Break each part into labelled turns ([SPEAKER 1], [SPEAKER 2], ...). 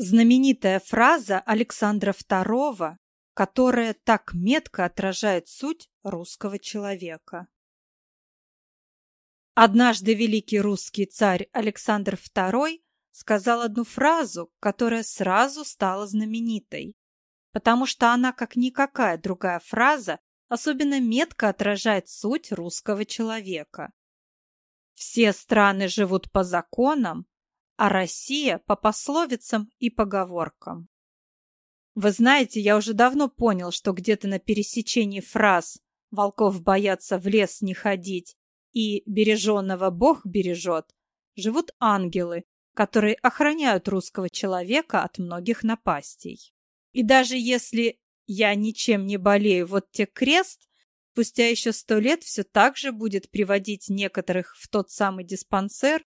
[SPEAKER 1] Знаменитая фраза Александра II, которая так метко отражает суть русского человека. Однажды великий русский царь Александр II сказал одну фразу, которая сразу стала знаменитой, потому что она, как никакая другая фраза, особенно метко отражает суть русского человека. Все страны живут по законам, а Россия по пословицам и поговоркам. Вы знаете, я уже давно понял, что где-то на пересечении фраз «волков боятся в лес не ходить» и «береженного Бог бережет» живут ангелы, которые охраняют русского человека от многих напастей. И даже если я ничем не болею, вот те крест, спустя еще сто лет все так же будет приводить некоторых в тот самый диспансер,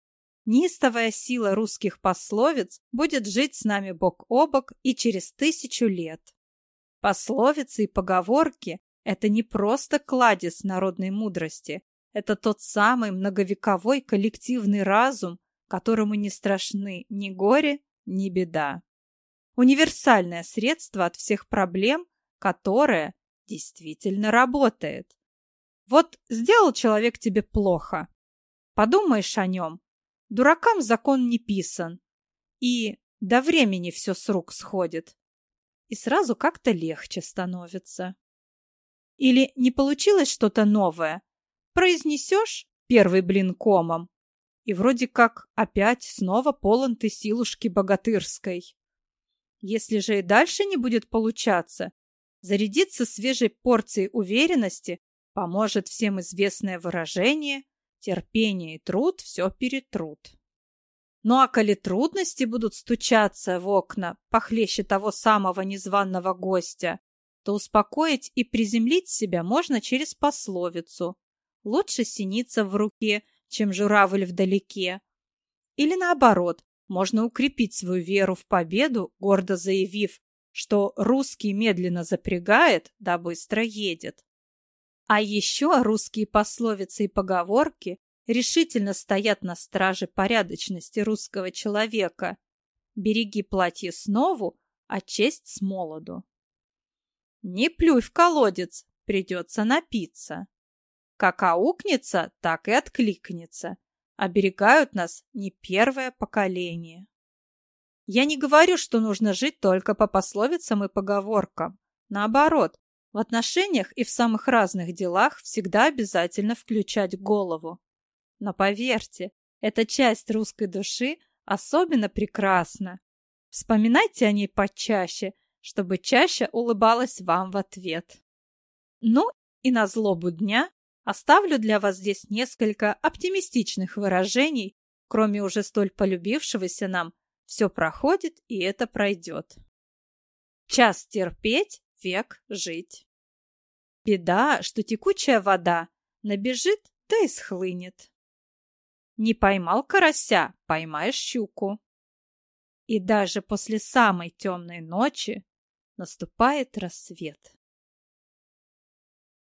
[SPEAKER 1] Нистовая сила русских пословиц будет жить с нами бок о бок и через тысячу лет. Пословицы и поговорки – это не просто кладезь народной мудрости, это тот самый многовековой коллективный разум, которому не страшны ни горе, ни беда. Универсальное средство от всех проблем, которое действительно работает. Вот сделал человек тебе плохо. Подумаешь о нем, Дуракам закон не писан. И до времени все с рук сходит. И сразу как-то легче становится. Или не получилось что-то новое? Произнесешь первый блин комом, и вроде как опять снова полон ты силушки богатырской. Если же и дальше не будет получаться, зарядиться свежей порцией уверенности поможет всем известное выражение Терпение и труд все перетрут. Ну а коли трудности будут стучаться в окна похлеще того самого незваного гостя, то успокоить и приземлить себя можно через пословицу. Лучше синица в руке, чем журавль вдалеке. Или наоборот, можно укрепить свою веру в победу, гордо заявив, что русский медленно запрягает, да быстро едет. А еще русские пословицы и поговорки решительно стоят на страже порядочности русского человека. Береги платье снову, а честь с молоду. Не плюй в колодец, придется напиться. Как аукнется, так и откликнется. Оберегают нас не первое поколение. Я не говорю, что нужно жить только по пословицам и поговоркам. Наоборот, в отношениях и в самых разных делах всегда обязательно включать голову. Но поверьте, эта часть русской души особенно прекрасна. Вспоминайте о ней почаще, чтобы чаще улыбалась вам в ответ. Ну и на злобу дня оставлю для вас здесь несколько оптимистичных выражений, кроме уже столь полюбившегося нам «все проходит и это пройдет». Час терпеть, век жить. Беда, что текучая вода набежит, да и схлынет. Не поймал карася, поймаешь щуку. И даже после самой темной ночи наступает рассвет.